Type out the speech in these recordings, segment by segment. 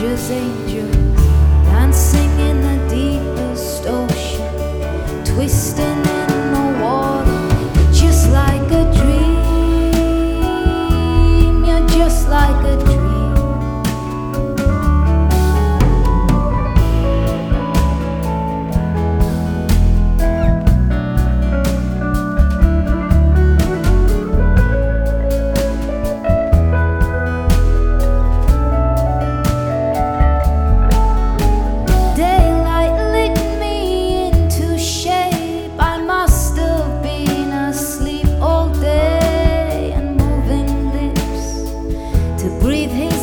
Angels, angels, dancing in the deepest ocean, twisting in the water, just like a dream. You're just like a dream. breathe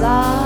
啦。